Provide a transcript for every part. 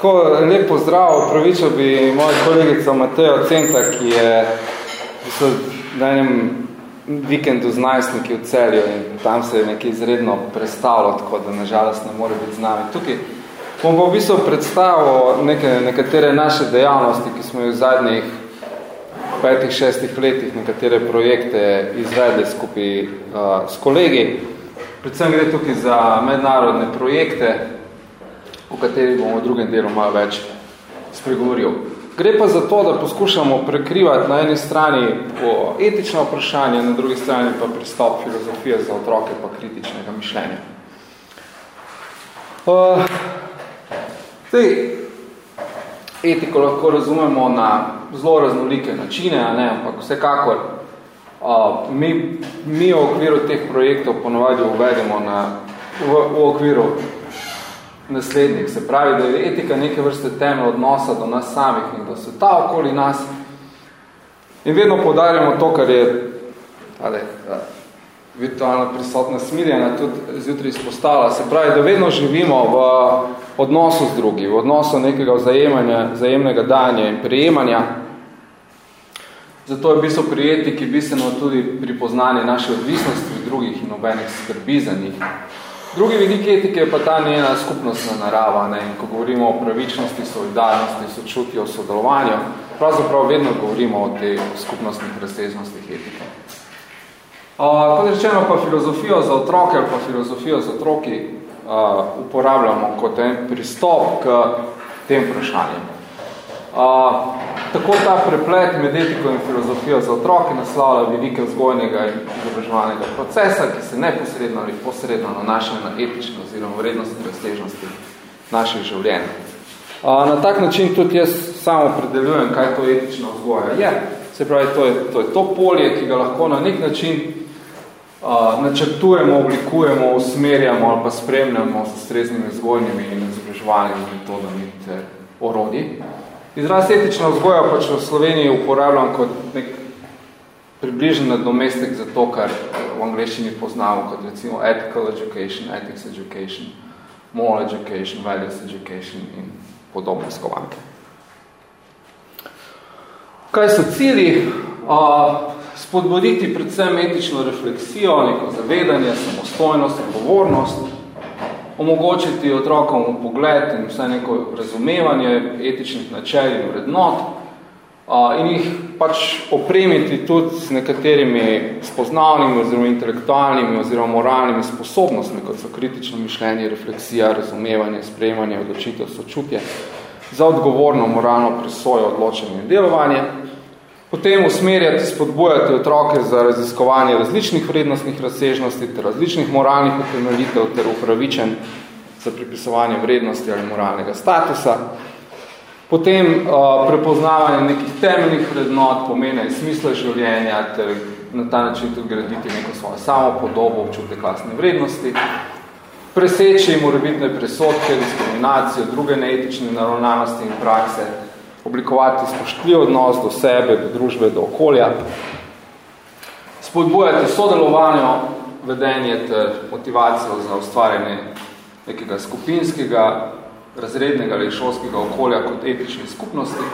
Tako, lep pozdrav, pravičo bi moja kolegica Matejo Centa, ki je na enem vikendu z najstniki v celju in tam se je nekaj izredno prestalo, tako da nažalost ne more biti z nami. Tukaj bom pa v bistvu predstavil neke, nekatere naše dejavnosti, ki smo v zadnjih petih, šestih letih nekatere projekte izvedli skupaj uh, s kolegi. Predvsem gre tukaj za mednarodne projekte, o katerih bomo v drugem delu malo več spregovoril. Gre pa za to, da poskušamo prekrivati na eni strani po etično vprašanje, na drugi strani pa pristop filozofije za otroke pa kritičnega mišljenja. Uh, zdaj, etiko lahko razumemo na zelo raznolike načine, a ne, ampak vsekakor uh, mi, mi v okviru teh projektov ponovadi uvedemo na, v, v okviru naslednjih. Se pravi, da je etika neke vrste teme odnosa do nas samih in do sveta okoli nas. In vedno podarjamo to, kar je ale, virtualna prisotna smiljena tudi zjutraj izpostala. Se pravi, da vedno živimo v odnosu z drugi, v odnosu nekega vzajemanja, vzajemnega danja in prijemanja. Zato je v bistvu pri etiki bistveno tudi pripoznanje naše odvisnosti od drugih in obenih skrbi za njih. Drugi vidik etike je pa ta njena skupnostna narava. Ne? In ko govorimo o pravičnosti, solidarnosti, sočutju, sodelovanju, pravzaprav vedno govorimo o tej skupnostnih razsežnostih etike. Uh, kot rečeno, pa filozofijo za otroke ali pa filozofijo za otroki uh, uporabljamo kot en pristop k tem vprašanjem. Uh, Tako ta preplet med etiko in filozofijo za otroke naslavlja velike vzgojnega in izobraževalnega procesa, ki se neposredno ali posredno nanaša na etične oziroma vrednosti razsežnosti naših življenj. Na tak način tudi jaz samo predeljujem, kaj to etična vzgoja je. Se pravi, to je, to je to polje, ki ga lahko na nek način uh, načrtujemo, oblikujemo, usmerjamo ali pa spremljamo s streznimi vzgojnimi in izobraževalnimi metodami ter orodji. Izraz etična vzgoja pač v Sloveniji uporabljam kot nek približen nadomestek za to, kar v angleščini poznamo kot recimo ethical education, ethics education, moral education, values education in podobne skovanke. Kaj so cilji? Spodbuditi predvsem etično refleksijo, neko zavedanje, samostojnost, odgovornost, omogočiti otrokom pogled in vse neko razumevanje etičnih načel in vrednot in jih pač opremiti tudi s nekaterimi spoznavnimi oziroma intelektualnimi oziroma moralnimi sposobnostmi, kot so kritično mišljenje, refleksija, razumevanje, sprejemanje, odločitev, sočutje, za odgovorno moralno presojo, odločenje in delovanje. Potem usmerjati, spodbujati otroke za raziskovanje različnih vrednostnih razsežnosti ter različnih moralnih utemeljitev ter upravičen za pripisovanje vrednosti ali moralnega statusa. Potem uh, prepoznavanje nekih temeljnih vrednot, pomena in smisla življenja ter na ta način tudi graditi neko svojo samopodobo, občutek klasne vrednosti. Preseči morebitne presodke, diskriminacijo, druge neetične naravnanosti in prakse, oblikovati spoštljiv odnos do sebe, do družbe, do okolja, spodbujati sodelovanje, vedenje ter motivacijo za ustvarjanje nekega skupinskega, razrednega ali šolskega okolja kot etične skupnosti,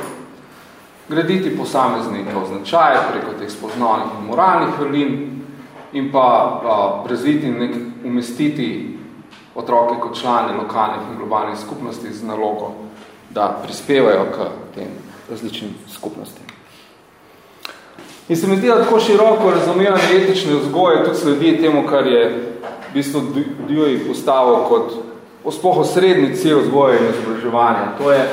graditi posameznike označaje preko teh spoznavnih in moralnih vrlin in pa a, razviti nek, umestiti otroke kot člane lokalnih in globalnih skupnosti z nalogo da prispevajo k tem različnim skupnostim. In se mi zdi, da tako široko razumevanje etične vzgoje tudi sledi temu, kar je v bistvu Dewey postavil kot ospoho srednji cilj vzgoje in izobraževanja. To je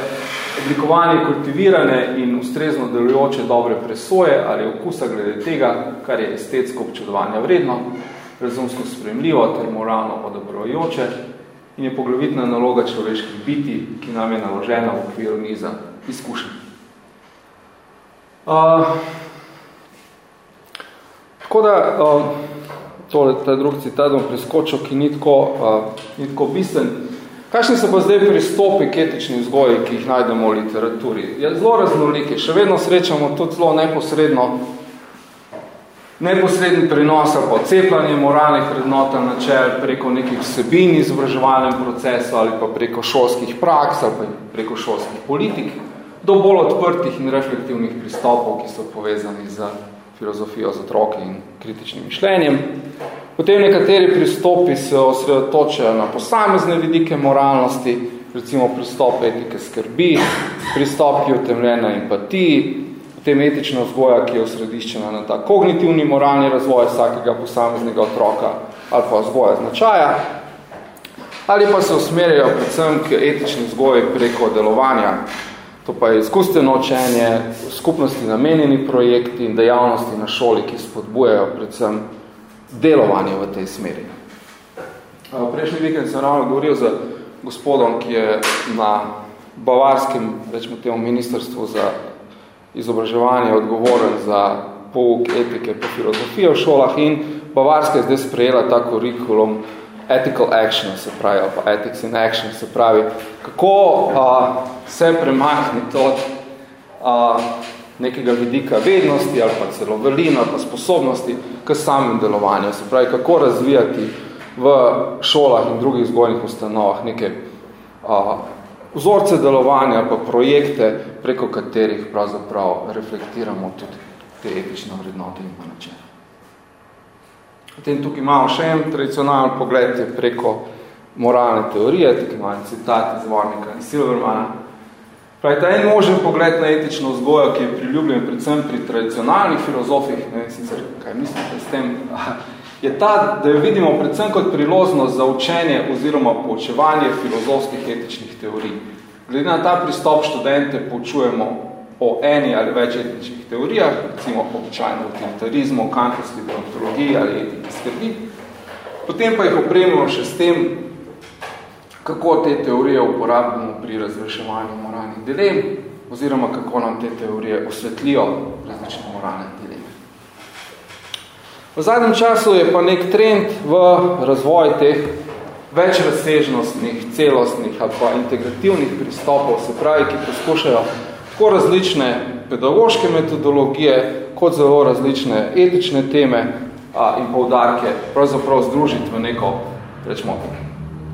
oblikovanje kultivirane in ustrezno delujoče dobre presoje ali okusa glede tega, kar je estetsko občudovanje vredno, razumsko spremljivo ter moralno odobrojoče, in je poglavitna naloga človeških biti, ki nam je naložena v okviru niza izkušenj. Uh, tako da, uh, tole, ta drug citat bom preskočil, ki ni tako, uh, ni tako bistven. Kakšni so pa zdaj pristopi k etični vzgoji, ki jih najdemo v literaturi? Je zelo raznoliki. Še vedno srečamo tudi zelo neposredno neposredni prenos ali pa odcepljanje moralnih vrednot načel preko nekih vsebin izobraževalnem procesu ali pa preko šolskih praks ali pa preko šolskih politik do bolj odprtih in reflektivnih pristopov, ki so povezani z filozofijo z otroki in kritičnim mišljenjem. Potem nekateri pristopi se osredotočajo na posamezne vidike moralnosti, recimo pristop etike skrbi, pristop, ki je utemljen na empatiji, potem etična vzgoja, ki je osrediščena na ta kognitivni moralni razvoj vsakega posameznega otroka ali pa vzgoja značaja, ali pa se usmerjajo predvsem k etični vzgoji preko delovanja To pa je izkustveno učenje, skupnosti namenjeni projekti in dejavnosti na šoli, ki spodbujajo predvsem delovanje v tej smeri. Prejšnji vikend sem ravno govoril z gospodom, ki je na bavarskem, rečemo temu, ministrstvu za izobraževanje odgovoren za pouk etike po filozofiji v šolah in Bavarska je zdaj sprejela ta kurikulum ethical action, se pravi, ali pa ethics in action, se pravi, kako a, se premakniti od a, nekega vidika vednosti ali pa celo velina ali pa sposobnosti k samim delovanju, se pravi, kako razvijati v šolah in drugih vzgojnih ustanovah neke a, vzorce delovanja pa projekte, preko katerih pravzaprav reflektiramo tudi te etične vrednote in načine. Potem tukaj imamo še en tradicionalen pogled preko moralne teorije, tukaj imamo citat iz Warnika in Silvermana. Pravi, ta en možen pogled na etično vzgojo, ki je priljubljen predvsem pri tradicionalnih filozofih, ne sicer, kaj mislite s tem, je ta, da jo vidimo predvsem kot priloznost za učenje oziroma poučevanje filozofskih etičnih teorij. Glede na ta pristop študente poučujemo o eni ali več etničnih teorijah, recimo običajno utilitarizmu, kantovski deontologiji ali etiki skrbi, potem pa jih opremimo še s tem, kako te teorije uporabimo pri razreševanju moralnih dilem, oziroma kako nam te teorije osvetlijo različne moralne dileme. V zadnjem času je pa nek trend v razvoj teh večrazsežnostnih, celostnih ali pa integrativnih pristopov, se pravi, ki poskušajo tako različne pedagoške metodologije, kot zelo različne etične teme a, in poudarke pravzaprav združiti v neko, rečemo,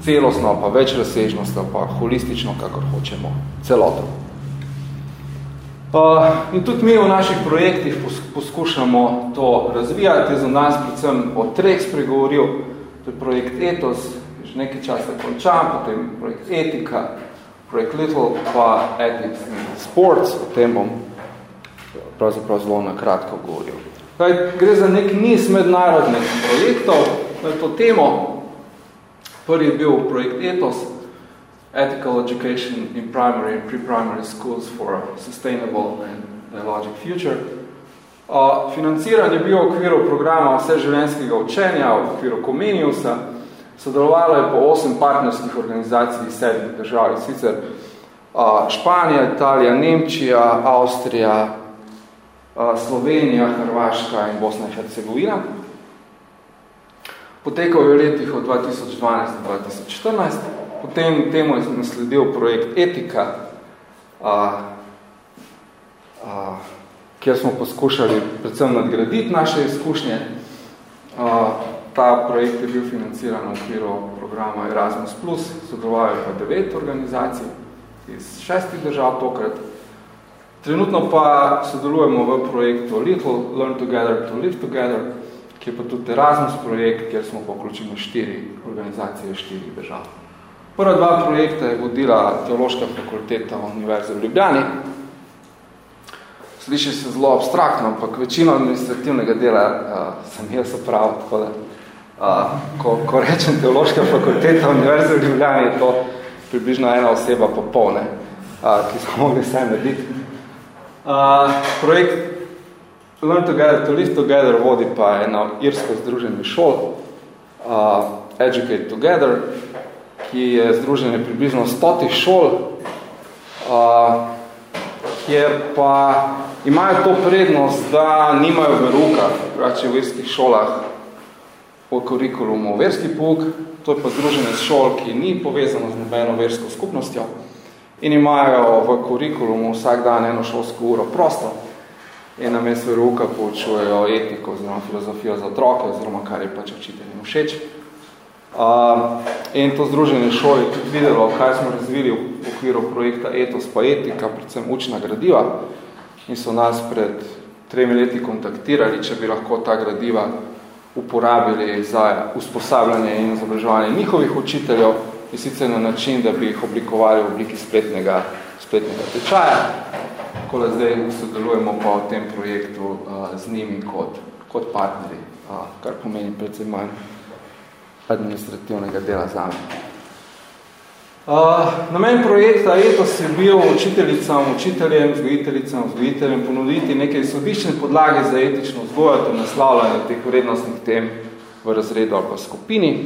celostno pa več razsežnost pa holistično, kakor hočemo, celoto. In tudi mi v naših projektih poskušamo to razvijati. Za nas predvsem o treh spregovoril, to je projekt Etos, že nekaj časa končam, potem projekt Etika, projekt Little pa Ethics in Sports, o tem bom pravzaprav zelo na kratko govoril. Kaj, gre za nek niz mednarodnih projektov na to temo. Prvi je bil projekt ETHOS, Ethical Education in Primary and Pre-Primary Schools for a Sustainable and Dialogic Future. Uh, financiran je bil v okviru programa vseživljenjskega učenja, v okviru Comeniusa, Sodelovalo je po osem partnerskih organizacij iz sedmih držav, sicer Španija, Italija, Nemčija, Avstrija, Slovenija, Hrvaška in Bosna in Hercegovina. Potekal je v letih od 2012 do 2014, potem temu je nasledil projekt Etika, a, a, kjer smo poskušali predvsem nadgraditi naše izkušnje. A, ta projekt je bil financiran v okviru programa Erasmus+, sodelovali pa devet organizacij iz šestih držav tokrat. Trenutno pa sodelujemo v projektu Little Learn Together to Live Together, ki je pa tudi Erasmus projekt, kjer smo pa vključili štiri organizacije štirih držav. Prva dva projekta je vodila Teološka fakulteta Univerze v Ljubljani. Sliši se zelo abstraktno, ampak večino administrativnega dela uh, sem jaz opravil, tako da ko, ko rečem teološka fakulteta Univerze v Ljubljani, je to približno ena oseba popolne, a, ki smo mogli vse narediti. A, projekt Learn Together to Live Together vodi pa eno irsko združenje šol, a, Educate Together, ki je združenje približno stotih šol, a, kjer pa imajo to prednost, da nimajo veruka, prači v irskih šolah, po kurikulumu verski pouk, to je pa združenje šol, ki ni povezano z nobeno versko skupnostjo in imajo v kurikulumu vsak dan eno šolsko uro prosto. in na mesto verouka poučujejo etiko oziroma filozofijo za otroke oziroma kar je pač učiteljem všeč. Uh, in to združenje šol je tudi videlo, kaj smo razvili v okviru projekta Etos pa etika, predvsem učna gradiva in so nas pred tremi leti kontaktirali, če bi lahko ta gradiva uporabili za usposabljanje in izobraževanje njihovih učiteljev in sicer na način, da bi jih oblikovali v obliki spletnega, spletnega tečaja. Tako da zdaj sodelujemo pa v tem projektu uh, z njimi kot, kot partneri, uh, kar pomeni predvsem manj administrativnega dela za me. Uh, namen projekta ETOS je bil učiteljicam, učiteljem, vzgojiteljicam, vzgojiteljem ponuditi nekaj sodiščne podlage za etično vzgojo ter naslavljanje teh vrednostnih tem v razredu ali pa skupini.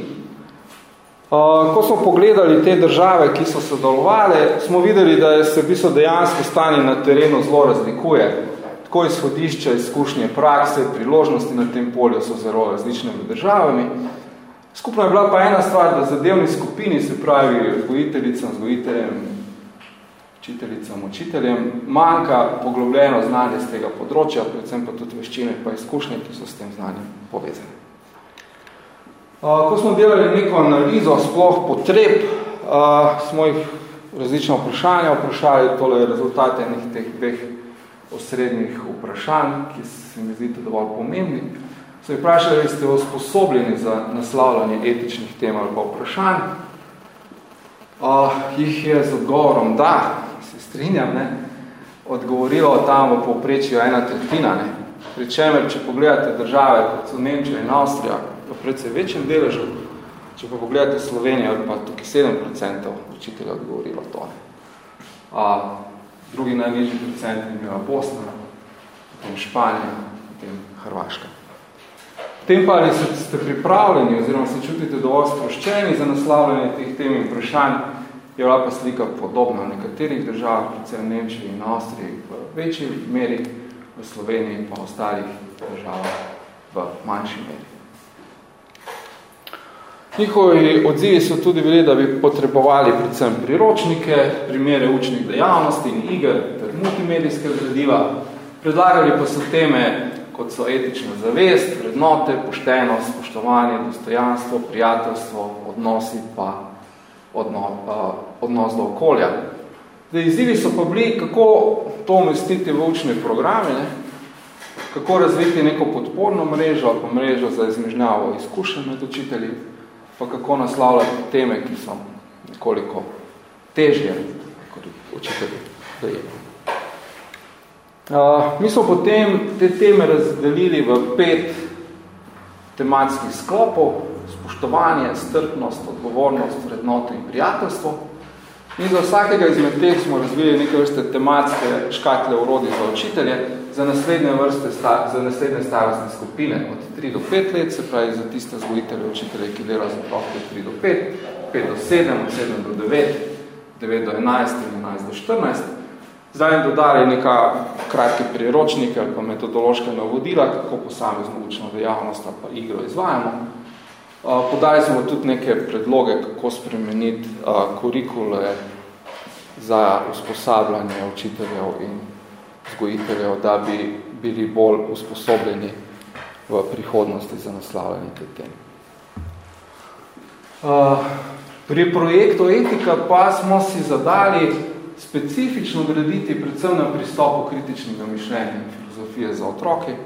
Uh, ko smo pogledali te države, ki so sodelovali, smo videli, da se v bistvu dejansko stanje na terenu zelo razlikuje. Tako izhodišče, izkušnje, prakse, priložnosti na tem polju so zelo različne med državami. Skupno je bila pa ena stvar, da zadevni skupini, se pravi vzgojiteljicam, vzgojiteljem, učiteljicam, učiteljem, manjka poglobljeno znanje z tega področja, predvsem pa tudi veščine pa izkušnje, ki so s tem znanjem povezane. Ko smo delali neko analizo sploh potreb, smo jih različna vprašanja vprašali, tole je rezultat enih teh dveh osrednjih vprašanj, ki se mi zdite dovolj pomembni. Se je vprašali, ali ste usposobljeni za naslavljanje etičnih tem ali pa vprašanj. Uh, jih je z odgovorom da, se strinjam, ne, odgovorilo tam v povprečju ena tretjina. Ne. Pričemer, če pogledate države, kot so Nemčija in Avstrija, v predvsej večjem deležu, če pa pogledate Slovenijo, pa tukaj 7% učitelja odgovorilo to. Uh, drugi najnižji procent je bila Bosna, potem Španija, potem Hrvaška. Tem pa ali ste pripravljeni oziroma se čutite dovolj sproščeni za naslavljanje teh tem in vprašanj, je bila pa slika podobna v nekaterih državah, predvsem v Nemčiji in Avstriji v večji meri, v Sloveniji pa v ostalih državah v manjši meri. Njihovi odzivi so tudi bili, da bi potrebovali predvsem priročnike, primere učnih dejavnosti in iger ter multimedijske gradiva. Predlagali pa so teme kot so etična zavest, vrednote, poštenost, spoštovanje, dostojanstvo, prijateljstvo, odnosi pa odno, uh, odnos do okolja. Zdaj, izzivi so pa bili, kako to umestiti v učne programe, ne? kako razviti neko podporno mrežo ali pa mrežo za izmežnjavo izkušenj med učitelji, pa kako naslavljati teme, ki so nekoliko težje kot učitelji dojeli. Uh, mi smo potem te teme razdelili v pet tematskih sklopov, spoštovanje, strpnost, odgovornost, vrednoto in prijateljstvo. In za vsakega izmed teh smo razvili nekaj vrste tematske škatle urodi za učitelje, za naslednje vrste, za naslednje starostne skupine od 3 do 5 let, se pravi za tiste zgojitelje učitelje, ki delajo za otroke od 3 do 5, 5 do 7, od 7 do 9, 9 do 11 in 11 do 14. Zdaj dodali neka kratke priročnike ali pa metodološke navodila, kako posamezno učno dejavnost ali pa igro izvajamo. Podali smo tudi neke predloge, kako spremeniti kurikule za usposabljanje učiteljev in vzgojiteljev, da bi bili bolj usposobljeni v prihodnosti za naslavljanje te teme. Pri projektu Etika pa smo si zadali specifično graditi predvsem na pristopu kritičnega mišljenja in filozofije za otroke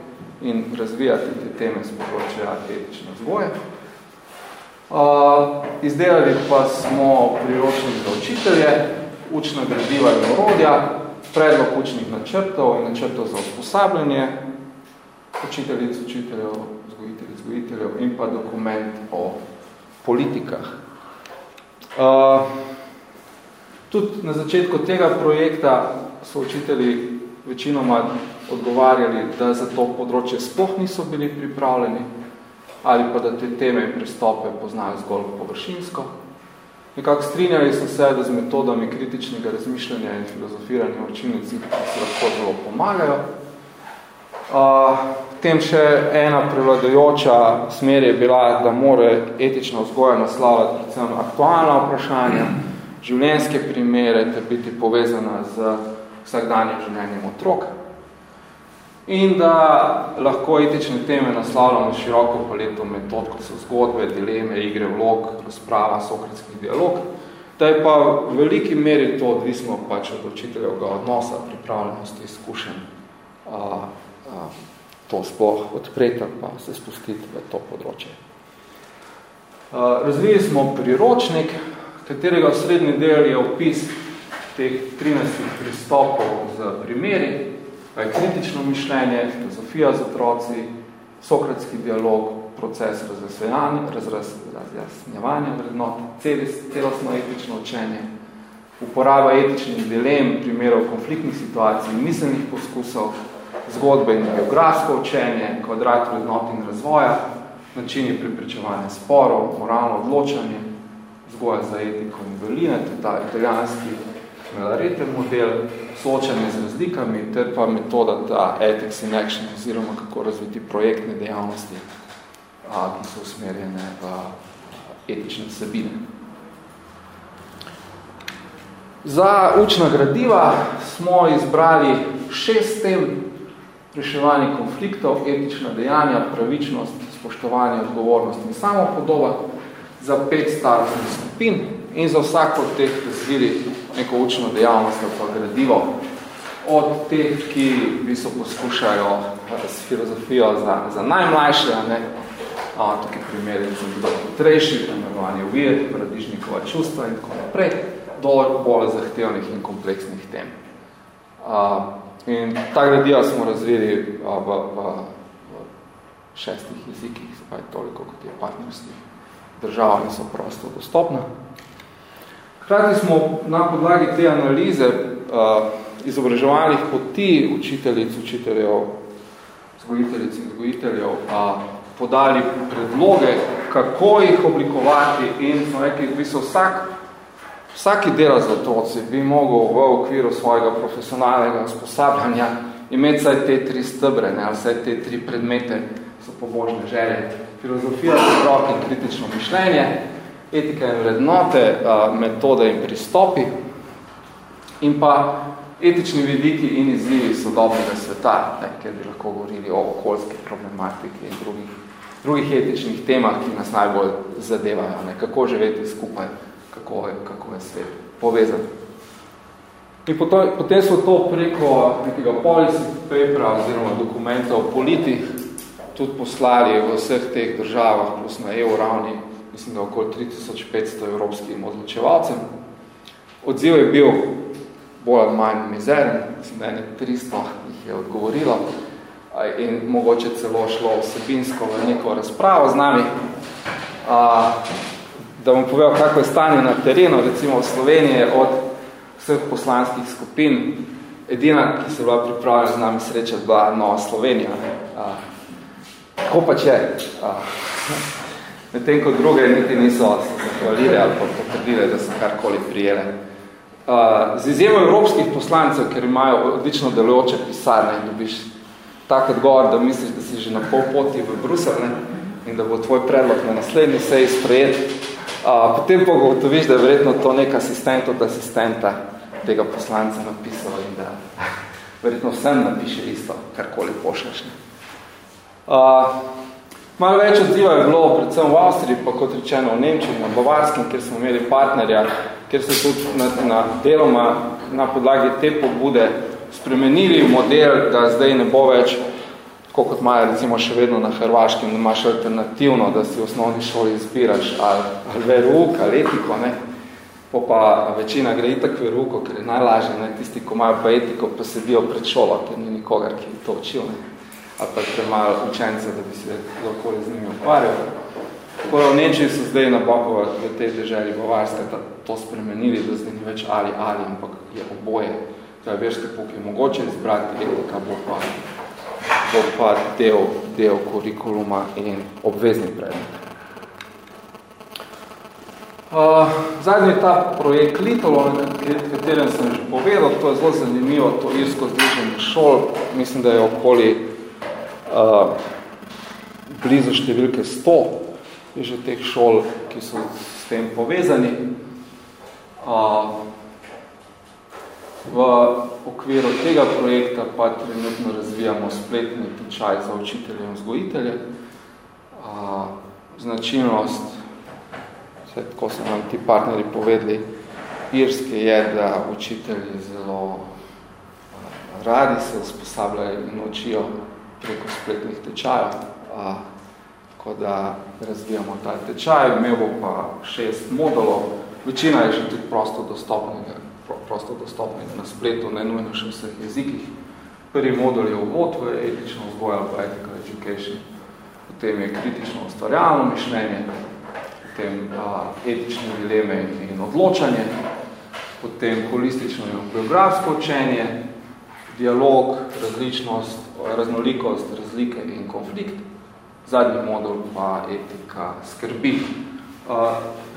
in razvijati te teme z področja etične vzgoje. Uh, izdelali pa smo priročnik za učitelje, učna gradiva in orodja, predlog učnih načrtov in načrtov za usposabljanje učiteljic, učiteljev, zgojiteljic, zgojiteljev in pa dokument o politikah. Uh, Tudi na začetku tega projekta so učitelji večinoma odgovarjali, da za to področje sploh niso bili pripravljeni ali pa da te teme in pristope poznajo zgolj površinsko. Nekako strinjali so se, da z metodami kritičnega razmišljanja in filozofiranja v učilnici se lahko zelo pomagajo. Uh, tem še ena prevladojoča smer je bila, da more etična vzgoja naslavljati predvsem aktualna vprašanja, življenjske primere, ter biti povezana z vsakdanjem življenjem otrok. in da lahko etične teme naslavljamo široko paleto metod, kot so zgodbe, dileme, igre, vlog, razprava, sokratski dialog, da je pa v veliki meri to odvisno pač od učiteljevega odnosa, pripravljenosti, izkušenj, a, a, to sploh odpreti pa se spustiti v to področje. Razvili smo priročnik, katerega srednji del je opis teh 13 pristopov z primeri, pa je kritično mišljenje, filozofija z otroci, sokratski dialog, proces razjasnjevanja vrednot, celostno etično učenje, uporaba etičnih dilem, primerov konfliktnih situacij, miselnih poskusov, zgodbe in geografsko učenje, kvadrat vrednot in razvoja, načini preprečevanja sporov, moralno odločanje, zgoja za etiko in veline, ta italijanski Melarete model, soočanje z razlikami, ter pa metoda ta ethics in action, oziroma kako razviti projektne dejavnosti a, ki so usmerjene v etične sebine. Za učna gradiva smo izbrali šest tem reševanje konfliktov, etična dejanja, pravičnost, spoštovanje, odgovornost in samopodoba za pet starostnih skupin in za vsako od teh razvili neko učno dejavnost ali pa gradivo od teh, ki bistvu poskušajo s filozofijo za, za najmlajše, ne, a, tukaj primeri za bilo potrejši, premerovanje uvir, paradižnikova čustva in tako naprej, do bolj zahtevnih in kompleksnih tem. A, in ta gradiva smo razvili a, v, v, v šestih jezikih, spaj toliko, kot je partnerskih država in so prosto dostopna. Hrati smo na podlagi te analize a, izobraževalnih poti učiteljic, učiteljev, zgojiteljic in zgojiteljev, a, podali predloge, kako jih oblikovati in smo rekli, bi se vsak, vsaki dela za otroci bi mogel v okviru svojega profesionalnega usposabljanja imeti vsaj te tri stebre, ne, vsaj te tri predmete, so pobožne želje. Filozofija za otroke in kritično mišljenje, etika in vrednote, metode in pristopi in pa etični vidiki in izzivi sodobnega sveta, ne, kjer bi lahko govorili o okoljski problematiki in drugih drugih etičnih temah, ki nas najbolj zadevajo, ne? kako živeti skupaj, kako je, kako je svet povezan. In potem so to preko nekega policy papera oziroma dokumentov politik tudi poslali v vseh teh državah, plus na EU ravni, mislim, da okoli 3500 evropskim odločevalcem. Odziv je bil bolj ali manj mizeren, mislim, da je 300 jih je odgovorilo in mogoče celo šlo vsebinsko v neko razpravo z nami. Da bom povedal, kako je stanje na terenu, recimo v Sloveniji od vseh poslanskih skupin, edina, ki se bila pripravljena z nami srečati, bila Nova Slovenija. Tako pa če, medtem kot druge niti niso zahvalili ali pa potrdili, da so karkoli prijele. Z izjemo evropskih poslancev, ker imajo odlično delujoče pisarne in dobiš tak odgovor, da misliš, da si že na pol poti v Brusel ne? in da bo tvoj predlog na naslednji seji sprejet. A, potem pa gotoviš, da je verjetno to nek asistent od asistenta tega poslanca napisal in da verjetno vsem napiše isto, karkoli pošleš. Ne? A, malo več odziva je bilo predvsem v Avstriji, pa kot rečeno v Nemčiji, na Bavarskem, kjer smo imeli partnerja, kjer so tudi na, na deloma na podlagi te pobude spremenili model, da zdaj ne bo več, kot imajo recimo še vedno na Hrvaškem, da imaš alternativno, da si v osnovni šoli izbiraš ali, ali veruk, ali etiko, ne? Po pa večina gre itak veruko, ker je najlažje, ne? tisti, ko imajo pa etiko, pa sedijo pred šolo, ker ni nikogar, ki to učil, ne? Ali pa premalo učence, da bi se dokoli z njimi ukvarjal. Tako v Nemčiji so zdaj na Bokova v tej državi Bavarske to spremenili, da zdaj ni več ali ali, ampak je oboje da verske pouk je mogoče izbrati, etika bo pa, bo pa del, del kurikuluma in obvezni predmet. Uh, zadnji ta projekt Litolo, na katerem sem že povedal, to je zelo zanimivo, to irsko združenje šol, mislim, da je okoli uh, blizu številke 100 je že teh šol, ki so s tem povezani. Uh, V okviru tega projekta pa trenutno razvijamo spletni tečaj za učitelje in vzgojitelje. Značilnost, vse tako so nam ti partneri povedali, Irske je, da učitelji zelo radi se usposabljajo in učijo preko spletnih tečajev, tako da razvijamo ta tečaj. Imel bo pa šest modulov, večina je že tudi prosto dostopnega, prosto dostopnega na spletu, ne nujno še vseh jezikih. Prvi modul je uvod v etično vzgoj ali ethical education, potem je kritično ustvarjalno mišljenje, potem a, etične dileme in odločanje, potem holistično in biografsko učenje, dialog, različnost, raznolikost, razlike in konflikt, zadnji modul pa etika skrbi. Uh,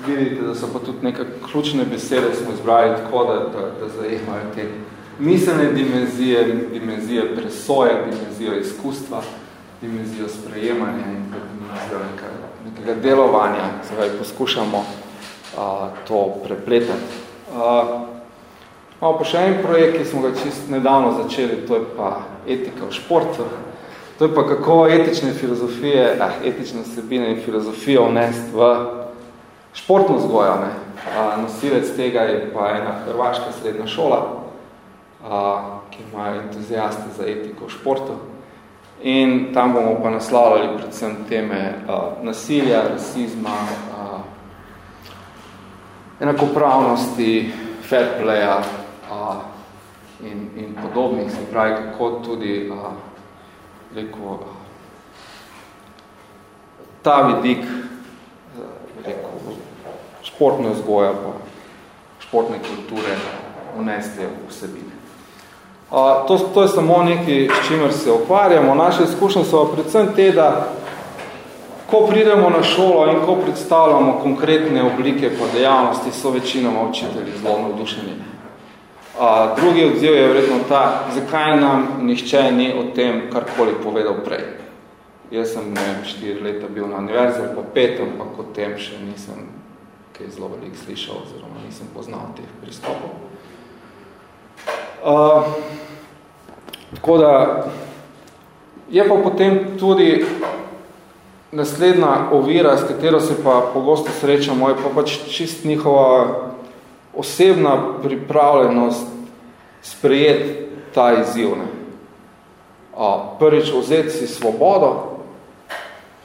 vidite, da so pa tudi neke ključne besede smo izbrali tako, da, da, da zajemajo te miselne dimenzije, dimenzije presoje, dimenzijo izkustva, dimenzijo sprejemanja in dimenzijo nekega, nekega delovanja. Zdaj poskušamo uh, to prepletati. Uh, Imamo pa še en projekt, ki smo ga čist nedavno začeli, to je pa etika v športu. To je pa kako etične filozofije, eh, etične vsebine in filozofijo vnest v športno vzgojo. Ne. A, nosilec tega je pa ena hrvaška srednja šola, a, ki ima entuzijaste za etiko v športu. In tam bomo pa naslavljali predvsem teme a, nasilja, rasizma, a, enakopravnosti, fair playa, a, in, in podobnih, se pravi, kako tudi a, rekel, ta vidik rekel, športne vzgoja pa športne kulture vnesti v vsebine. A, to, to je samo nekaj, s čimer se ukvarjamo. Naše izkušnje so predvsem te, da ko pridemo na šolo in ko predstavljamo konkretne oblike pa dejavnosti, so večinoma učitelji zelo navdušeni. A, drugi odziv je verjetno ta, zakaj nam nihče ni o tem karkoli povedal prej. Jaz sem ne vem, štiri leta bil na univerzi, pa pet, ampak o tem še nisem kaj zelo veliko slišal, oziroma nisem poznal teh pristopov. Uh, tako da je pa potem tudi naslednja ovira, s katero se pa pogosto srečamo, je pa pač čist njihova osebna pripravljenost sprejeti ta izziv. Ne. A, prvič vzeti si svobodo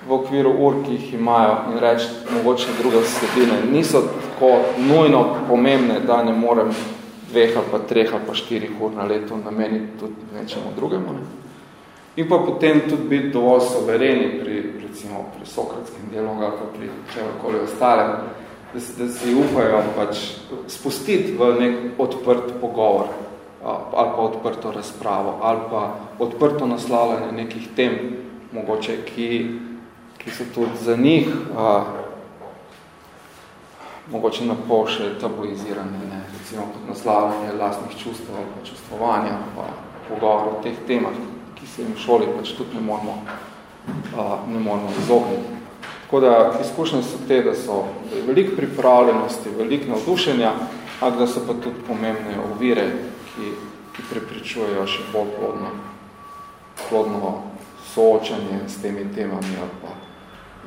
v okviru ur, ki jih imajo in reči, mogoče druge vsebine niso tako nujno pomembne, da ne morem dveh ali pa treh ali pa štirih ur na leto nameniti tudi nečemu drugemu. Ne. In pa potem tudi biti dovolj sovereni pri, recimo, pri sokratskem dialogu ali pa pri čemkoli ostalem, da, da si upajo pač spustiti v nek odprt pogovor ali pa odprto razpravo ali pa odprto naslavljanje nekih tem, mogoče, ki, ki so tudi za njih a, mogoče na pol še tabuizirane, ne? recimo kot naslavljanje lastnih čustev ali pa čustvovanja pa pogovor o teh temah, ki se jim v šoli pač tudi ne moramo, a, ne moramo izogniti. Tako da izkušnje so te, da so veliko pripravljenosti, veliko navdušenja, a da so pa tudi pomembne ovire, ki, ki prepričujejo še bolj plodno, plodno soočanje s temi temami ali pa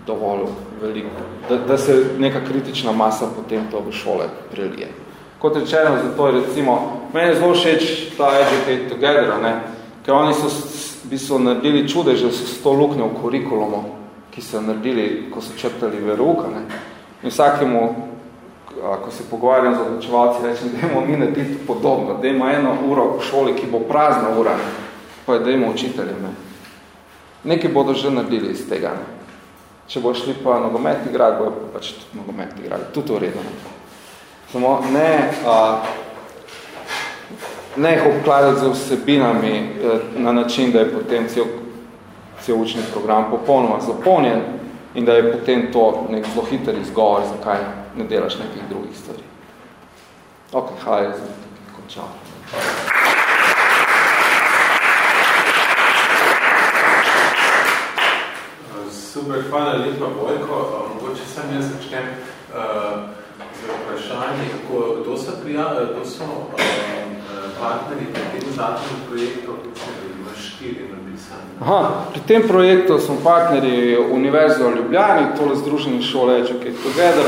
dovolj veliko, da, da se neka kritična masa potem to v šole prelije. Kot rečeno, zato je recimo, meni je zelo všeč ta Educate Together, ne? ker oni so, bi so naredili čudeže s to luknjo v kurikulumu, ki so naredili, ko so črtali veruka. Ne? In vsakemu, ko se pogovarjam z odločevalci, rečem, dajmo mi narediti podobno, dajmo eno uro v šoli, ki bo prazna ura, pa je dajmo učitelje. Ne? Nekaj bodo že naredili iz tega. Ne? Če bo šli pa nogomet igrati, bojo pa pač tudi nogomet igrati. Tudi v redu. Ne? Samo ne, a, ne jih obkladati z vsebinami eh, na način, da je potem cel cel učni program popolnoma zapolnjen in da je potem to nek zelo hiter izgovor, zakaj ne delaš nekih drugih stvari. Ok, hvala, sem končal. Super, hvala lepa, Vojko. Mogoče sem jaz začnem uh, z vprašanje, kako, kdo so, prija, kdo so uh, partnerji pri tem zadnjem projektu, ima štiri napisane. Aha, pri tem projektu smo partnerji Univerze v Ljubljani, tole združeni šole Educate Together,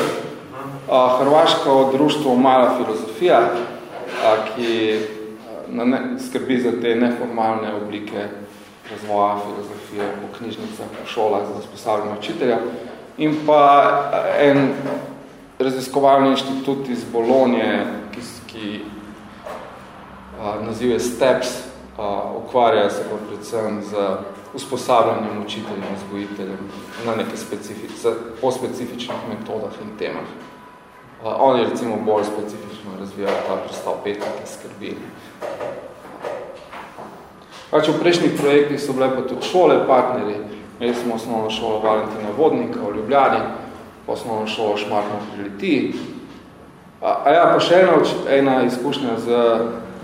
Hrvaško društvo Mala filozofija, ki na ne, skrbi za te neformalne oblike razvoja filozofije po knjižnicah, po šolah za usposabljanje učitelja. In pa en raziskovalni inštitut iz Bolonje, ki, ki naziv je STEPS, a, ukvarja se pa predvsem z usposabljanjem učiteljem vzgojiteljem na neke specifič, po specifičnih metodah in temah. Oni recimo bolj specifično razvijajo ta pristop etike skrbi. Pač v prejšnjih projektih so bile pa tudi šole partneri, imeli smo osnovno šolo Valentina Vodnika v Ljubljani, pa osnovno šolo Šmartno pri Litiji. A, a ja, pa še ena, ena izkušnja z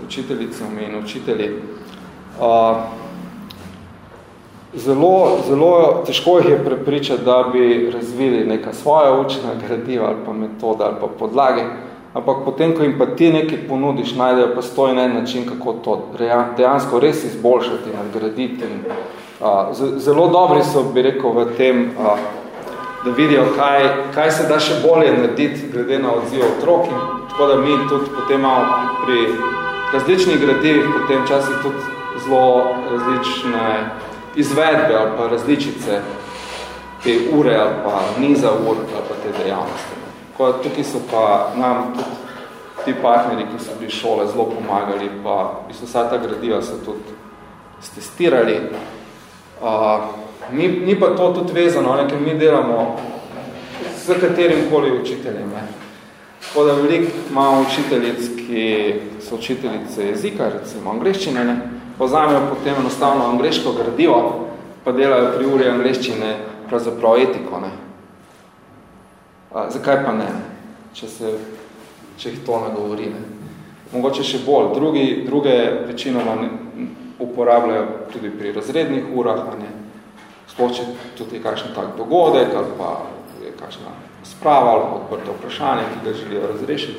učiteljicami in učitelji. Zelo, zelo težko jih je prepričati, da bi razvili neka svoja učna gradiva ali pa metoda ali pa podlage, ampak potem, ko jim pa ti nekaj ponudiš, najdejo pa stoj en način, kako to dejansko res izboljšati, nadgraditi. In, a, zelo dobri so, bi rekel, v tem, a, da vidijo, kaj, kaj se da še bolje narediti, glede na odziv otrok. In, tako da mi tudi potem imamo pri različnih gradivih, potem časih tudi zelo različne izvedbe ali pa različice te ure ali pa niza ur ali pa te dejavnosti. Ko tukaj so pa nam tudi ti partneri, ki so bili šole, zelo pomagali, pa v vsa ta gradiva so tudi stestirali. Uh, ni, ni pa to tudi vezano, ne, ker mi delamo s katerim koli učiteljem. Ne. Tako da veliko imamo učiteljic, ki so učiteljice jezika, recimo angleščine, ne, poznamejo potem enostavno angleško gradivo, pa delajo pri uri angleščine pravzaprav etiko. Ne. A, zakaj pa ne, če, se, če jih to ne govori? Ne. Mogoče še bolj. Drugi, druge večinoma uporabljajo tudi pri razrednih urah, ne. sploh če tudi je kakšen tak dogodek ali pa je kakšna sprava ali odprto vprašanje, ki ga želijo razrešiti.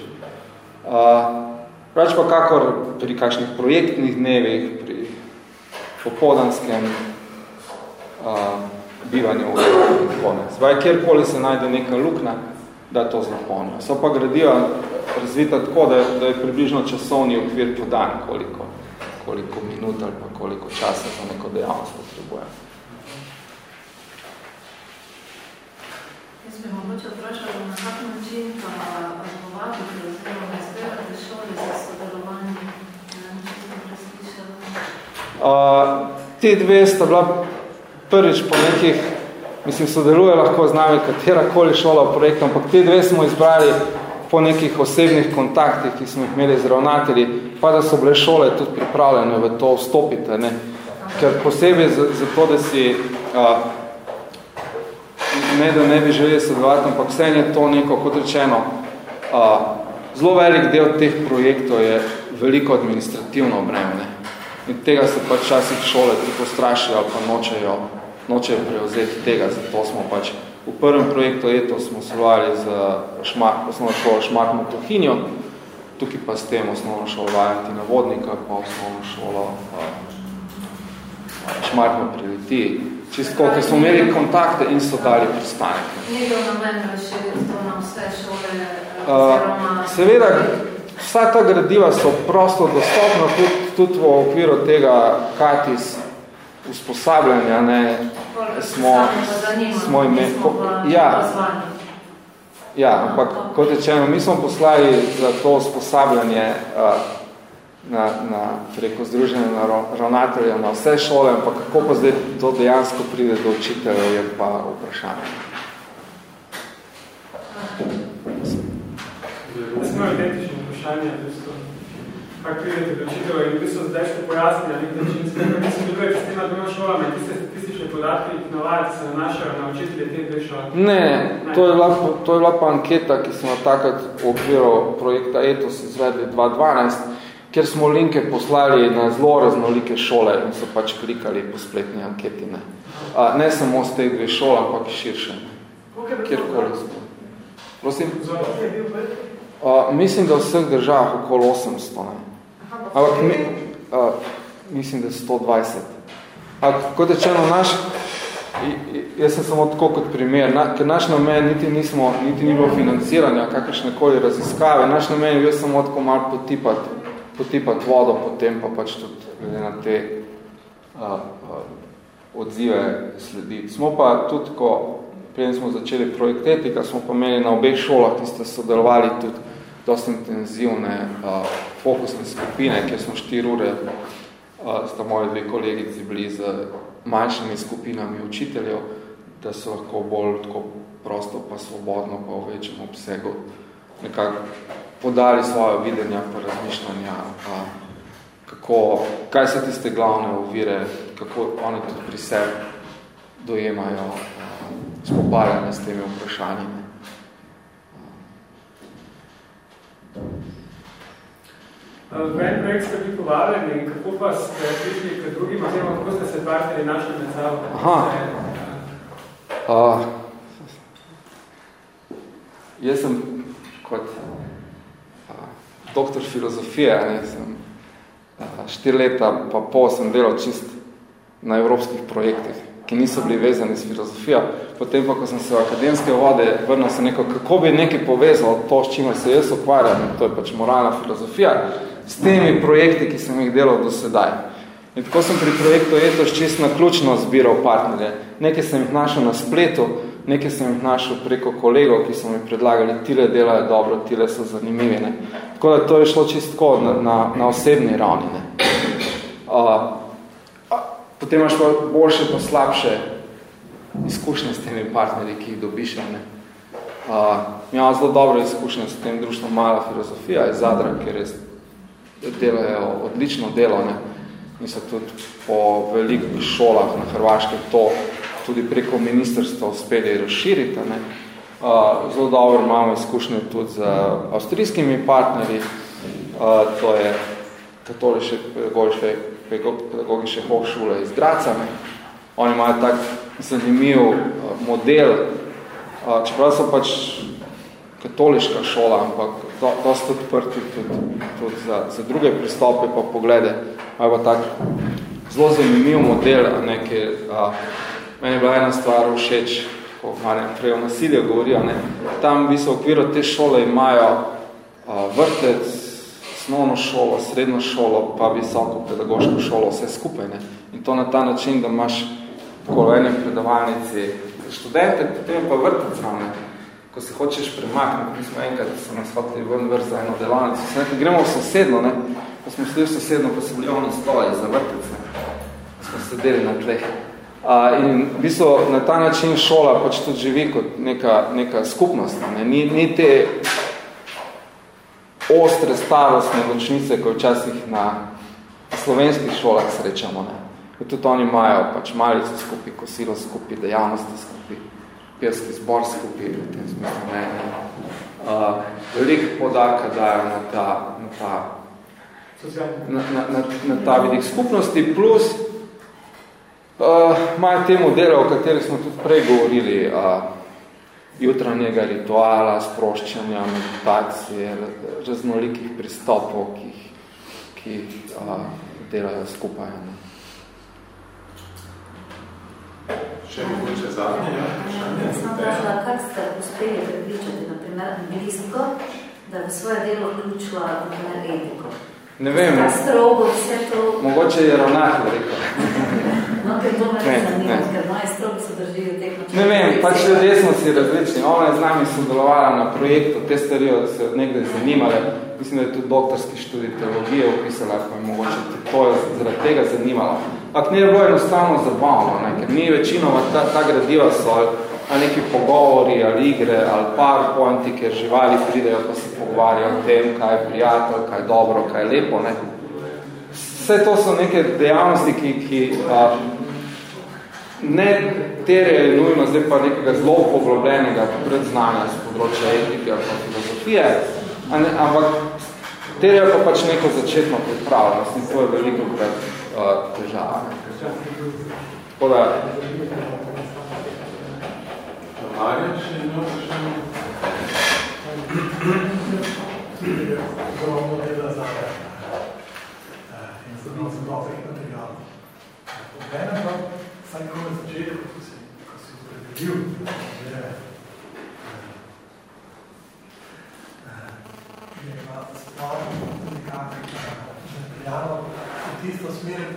Uh, Prač pa kakor pri kakšnih projektnih dnevih, pri popodanskem uh, bivanju in konec. Zdaj, kjerkoli se najde neka lukna, da to zapolnijo. So pa gradiva razvita tako, da, da je približno časovni okvir po dan, koliko, koliko minut ali pa koliko časa za neko dejavnost potrebuje. Jaz bi mogoče vprašala, na kak način pa povabiti oziroma izgledati šoli za sodelovanje? Uh, te dve sta bila prvič po nekih, mislim, sodeluje lahko z nami katerakoli šola v projektu, ampak te dve smo izbrali po nekih osebnih kontaktih, ki smo jih imeli z ravnatelji, pa da so bile šole tudi pripravljene v to vstopiti. Ne? Ker posebej zato, da si uh, ne da ne bi želeli sodelovati, ampak vse je to neko, kot rečeno, a, zelo velik del teh projektov je veliko administrativno bremne. In tega se pač časih šole tako strašijo ali pa nočejo, nočejo prevzeti tega, zato smo pač v prvem projektu ETO smo sodelovali z šmak, osnovno šolo Šmartno Tohinjo, tukaj pa s tem osnovno šolo Valentina Vodnika, pa osnovno šolo a, Šmartno Prilitiji čisto, ker smo imeli kontakte in so dali pristanek. Ni bil namen razširiti to na vse šole? Uh, seveda, vsa ta gradiva so prosto dostopna tudi, tudi v okviru tega KATIS usposabljanja, ne, smo, smo imeli, ja, ja, ampak kot rečeno, mi smo poslali za to usposabljanje na, na preko združenja na ravnatelja na vse šole, ampak kako pa zdaj to dejansko pride do učiteljev, je pa vprašanje. Jaz imam identično vprašanje, kako pridete do učiteljev in v bistvu zdaj ste pojasnili na nek način, s tem, kako se tukaj s tema dvema šolama tiste statistične podatke, ki navajate, se nanašajo na učitelje te dve šole? Ne, ne. To, je bila, to je bila pa anketa, ki smo takrat v okviru projekta ETOS izvedli 2012, kjer smo linke poslali na zelo raznolike šole in so pač klikali po spletni anketi. Ne, A, ne samo z teh dve šole, ampak širše. Kjerkoli smo. Prosim? A, mislim, da v vseh državah okoli 800. Ne. Ampak mi, uh, mislim, da je 120. Ampak kot rečeno, naš, jaz sem samo tako kot primer, na, ker naš namen niti, nismo, niti ni bilo financiranja, kakršnekoli raziskave, naš namen je bil samo tako malo potipati, potipati vodo, potem pa pač tudi glede na te uh, uh, odzive slediti. Smo pa tudi, ko preden smo začeli projektetika, smo pa imeli na obeh šolah, ki ste sodelovali tudi dosti intenzivne uh, fokusne skupine, kjer smo štiri ure, uh, sta moji dve kolegici bili z manjšimi skupinami učiteljev, da so lahko bolj tako prosto pa svobodno pa v večjem obsegu nekako podali svoje videnja pa razmišljanja, uh, kako, kaj so tiste glavne ovire, kako oni tudi pri sebi dojemajo spopadanje s temi vprašanjami. V en projekt ste bili povabljeni, kako pa ste prišli k drugim, oziroma kako ste se partneri našli med sabo? Aha. Uh, jaz sem kot uh, doktor filozofije, ne, sem uh, štiri leta pa pol sem delal čist na evropskih projektih, ki niso bili vezani s filozofijo. Potem pa, ko sem se v akademske vode vrnil se neko, kako bi nekaj povezal to, s čimer se jaz ukvarjam, to je pač moralna filozofija, s temi projekti, ki sem jih delal do sedaj. In tako sem pri projektu Etoš čist naključno zbiral partnerje. Nekaj sem jih našel na spletu, nekaj sem jih našel preko kolegov, ki so mi predlagali, tile delajo dobro, tile so zanimivi. Ne. Tako da to je šlo čistko na, na, na osebni ravni. Ne. Uh, potem imaš pa boljše pa slabše izkušnje s temi partnerji, ki jih dobiš. Ne. Uh, imam zelo dobro izkušnje s tem društvom Mala filozofija iz Zadra, ker je delajo odlično delo. Ne. Mi so tudi po velikih šolah na Hrvaške to tudi preko ministrstva uspeli razširiti. Ne. Zelo dobro imamo izkušnje tudi z avstrijskimi partnerji, to je katoliške pedagogične, pedagogične hochšule iz Graca. Ne. Oni imajo tak zanimiv model, čeprav so pač katoliška šola, ampak do, dosta odprti tudi, tudi za, za druge pristope pa poglede. Imajo pa tak zelo zanimiv model, a ne, ki, a, meni je bila ena stvar všeč, ko Marjan prej o nasilju govorijo, ne, tam v bistvu v okviru te šole imajo a, vrtec, osnovno šolo, srednjo šolo, pa visoko pedagoško šolo, vse skupaj. Ne. In to na ta način, da imaš tako v enem predavalnici študente, potem pa vrtec ne, ko se hočeš premakniti, mi smo enkrat, sem nas hoteli ven vrst za eno delavnico, se nekaj, gremo v sosedno, ne, pa smo sedeli v sosedno, pa so bili oni stoli za vrtec, ne, smo sedeli na tleh. A, in v bistvu na ta način šola pač tudi živi kot neka, neka skupnost, ne, ni, ni te ostre starostne nočnice, ko včasih na slovenskih šolah srečamo, ne. Tudi oni imajo pač malice skupaj, kosilo skupaj, dejavnosti skupaj pevski zbor skupaj v tem smislu. Ne? Uh, veliko podarka dajo na ta, na ta, na, na, na, na ta vidik skupnosti, plus uh, imajo te modele, o katerih smo tudi prej govorili, uh, jutranjega rituala, sproščanja, meditacije, raznolikih pristopov, ki, ki uh, delajo skupaj. Ne? Še mogoče zadnje, ja? Sem vprašala, kak ste uspeli pripričati, na primer, anglisko, da v svoje delo vključila, na primer, etiko? Ne vem. Kaj strogo, vse to... Mogoče je ravnatelj rekel. No, ker to me ne, zanima, ker moje strogo se držijo teh Ne vem, pač ljudje smo si različni. Ona je z nami sodelovala na projektu, te stvari se nekdaj zanimale. Mislim, da je tudi doktorski študij teologije upisala, ko je mogoče to je zaradi tega zanimalo. Ampak ne je bilo enostavno zabavno, ne? ker mi večinoma ta, ta gradiva so ali, ali neki pogovori, ali igre, ali powerpointi, ker živali pridejo pa se pogovarjajo o tem, kaj je prijatelj, kaj je dobro, kaj je lepo. Ne? Vse to so neke dejavnosti, ki, ki a, ne terjajo nujno zdaj pa nekega zelo poglobljenega predznanja z področja etike ali filozofije, ampak terjajo pa pač neko začetno pripravljenost in to je veliko krat težava. Tako da... Marja, še eno vprašanje? za dosti dobrih materijalov. Obenem pa, vsaj ko na začetku, ko si, ko si opredelil, je, je pa stvar nekakega materijalo v tisto smer,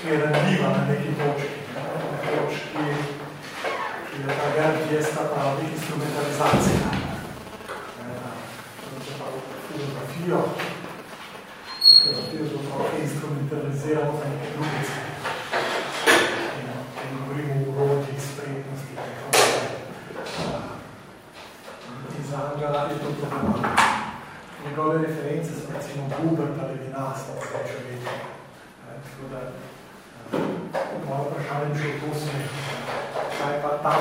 ki je ranljiva na neki točki, na točki, ki je ta verb gesta pravi instrumentalizacija. Filozofijo, katero filozofijo instrumentaliziramo za neke druge cene. In govorimo o urodi, spretnosti, in za Angela je to problematično. Njegove reference so recimo Buber pa Levinas, na vse človeka. Tako da, moje vprašanje bi šlo to smer. Kaj pa ta?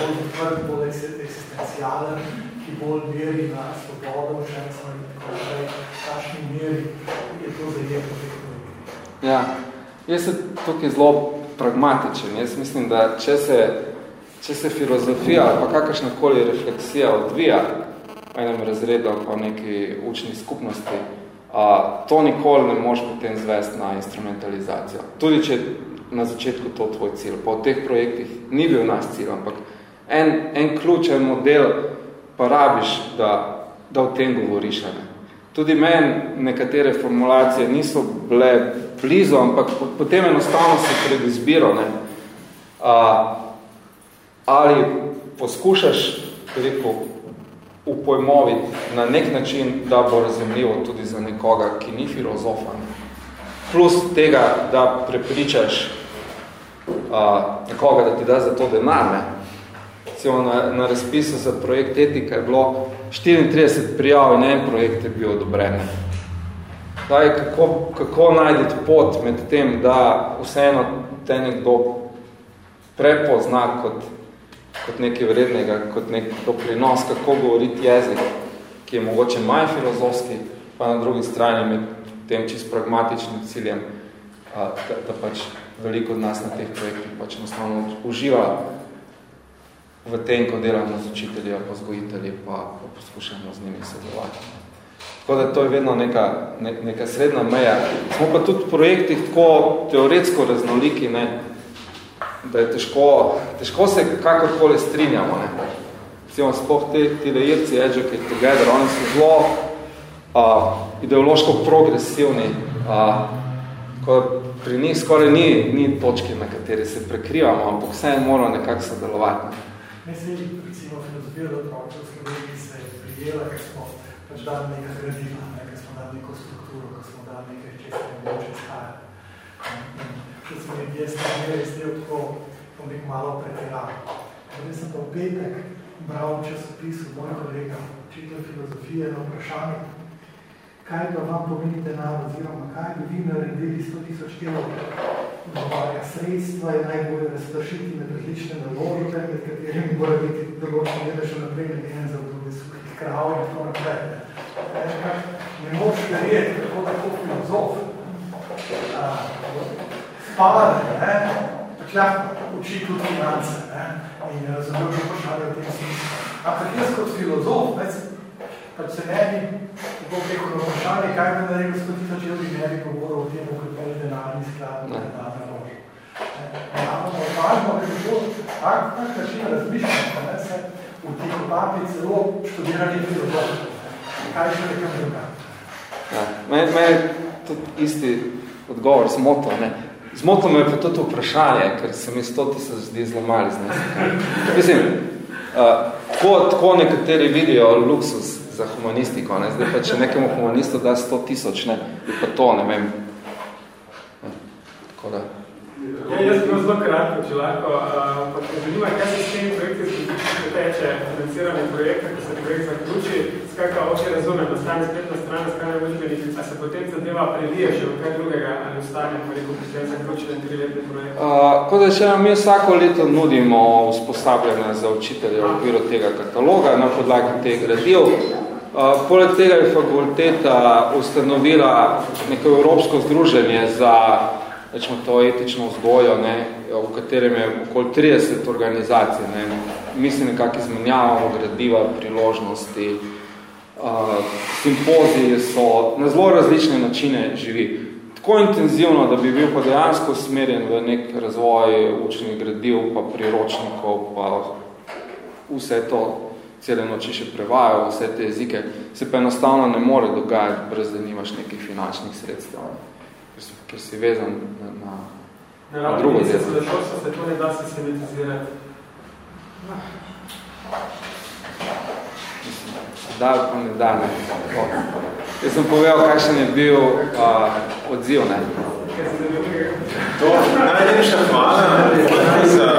Bolj odprt, bolj eksistencialen, ki bolj meri na svobodo učencev in tako naprej. Kašni meri je to zajetno teh projektih? Ja, jaz sem tukaj zelo pragmatičen. Jaz mislim, da če se, če se filozofija ali pa kakršnakoli refleksija odvija v enem razredu ali pa v neki učni skupnosti, a, to nikoli ne moš potem zvesti na instrumentalizacijo. Tudi če na začetku to tvoj cilj. Pa v teh projektih ni bil nas cilj, ampak en, en ključen model pa rabiš, da, da o tem govoriš. Ne? Tudi meni nekatere formulacije niso bile blizu, ampak potem enostavno se pred izbiro, ne? A, ali poskušaš, rekel, upojmoviti na nek način, da bo razumljivo tudi za nekoga, ki ni filozofa. Ne? Plus tega, da prepričaš a, nekoga, da ti da za to denar. Ne? Recimo na, na razpisu za projekt Etika je bilo 34 prijav in en projekt je bil odobren. Daj, kako, kako najdeti pot med tem, da vseeno te nekdo prepozna kot kot nekaj vrednega, kot nek doprinos, kako govoriti jezik, ki je mogoče manj filozofski, pa na drugi strani med tem čist pragmatičnim ciljem, a, da, da pač veliko od nas na teh projektih pač enostavno uživa v tem, ko delamo z učitelji pa z gojitelji, pa, pa poskušamo z njimi sodelovati. Tako da to je vedno neka, ne, neka srednja meja. Smo pa tudi v projektih tako teoretsko raznoliki, ne, da je težko, težko se kakorkoli strinjamo. Ne. Recimo, spoh te, ti lejirci Educate Together, oni so zelo a, ideološko progresivni, a, ko pri njih skoraj ni, ni točke, na kateri se prekrivamo, ampak vse mora nekako sodelovati. Ne. Mislim, recimo, filozofija do otroke v Sloveniji se je prijela, ker smo pač dali nekaj gradila, ne, ker smo dali neko strukturo, ker smo dali nekaj, če se ne moče. Če se mi je stavljala iz del tako, bom nek malo pretirala. Zdaj sem pa v petek bral v časopisu moj kolega, učitelj filozofije na vprašanje, kaj pa vam pomeni denar, oziroma kaj bi vi naredili 100 tisoč evrov dobarja sredstva je najbolje razpršiti med različne naložbe, med katerimi mora biti določen delež naprej nadejen za obdobje suhih krav in tako naprej. Ne moč verjeti, kako tako filozof spade, ne, lahko uči tudi finance ne, in razumel že vprašanje v tem smislu. Ampak jaz kot filozof, ne, pač se ne bi tako preko na vprašanje, kaj bi naredil 100 tisoč evrov, ne bi govoril o tem, kot je denarni sklad, ne. denarna lož. Ampak važno, ker je to tak, tak način razmišljanja, ne, se v tihopapi celo študiranje filozofov. Kaj še nekaj druga? Ja, me, me je tudi isti odgovor zmotil, ne. Zmotil me je pa tudi vprašanje, ker se mi 100 tisoč zdi zelo mali znesek. Mislim, uh, tako, tako nekateri vidijo luksus za humanistiko, ne. Zdaj pa, če nekemu humanistu da 100 tisoč, ne, je pa to, ne vem. Ja, tako da. Ja, jaz sem zelo kratko, če lahko, uh, pa me zanima, kaj se s tem projekti teče, financiranje projekta, ko se projekt zaključi, skakaj oče razumem, ostane spletna strana, skanje učbenih, a se potem zadeva prelije še v kaj drugega, ali ostane, pa rekel, potem zaključen triletni projekt? Uh, kot še mi vsako leto nudimo usposabljanje za učitelje v okviru tega kataloga na podlagi teh gradiv. Uh, poleg tega je fakulteta ustanovila neko evropsko združenje za rečemo to etično vzgojo, ne, v katerem je okoli 30 organizacij. Ne. Mi se nekako izmenjavamo gradiva, priložnosti, uh, simpoziji so na zelo različne načine živi. tako intenzivno, da bi bil pa dejansko usmerjen v nek razvoj učnih gradiv, pa priročnikov, pa vse to cele noči še prevajajo, vse te jezike, se pa enostavno ne more dogajati, brez da nimaš nekih finančnih sredstev, ker, ker si vezan na, na, na, na drugo delo. Na šolstvo se to ne da sistematizirati dal pa ne dal, ne. O. Jaz sem povedal, kakšen je bil uh, odziv, ne. To, najlepša hvala za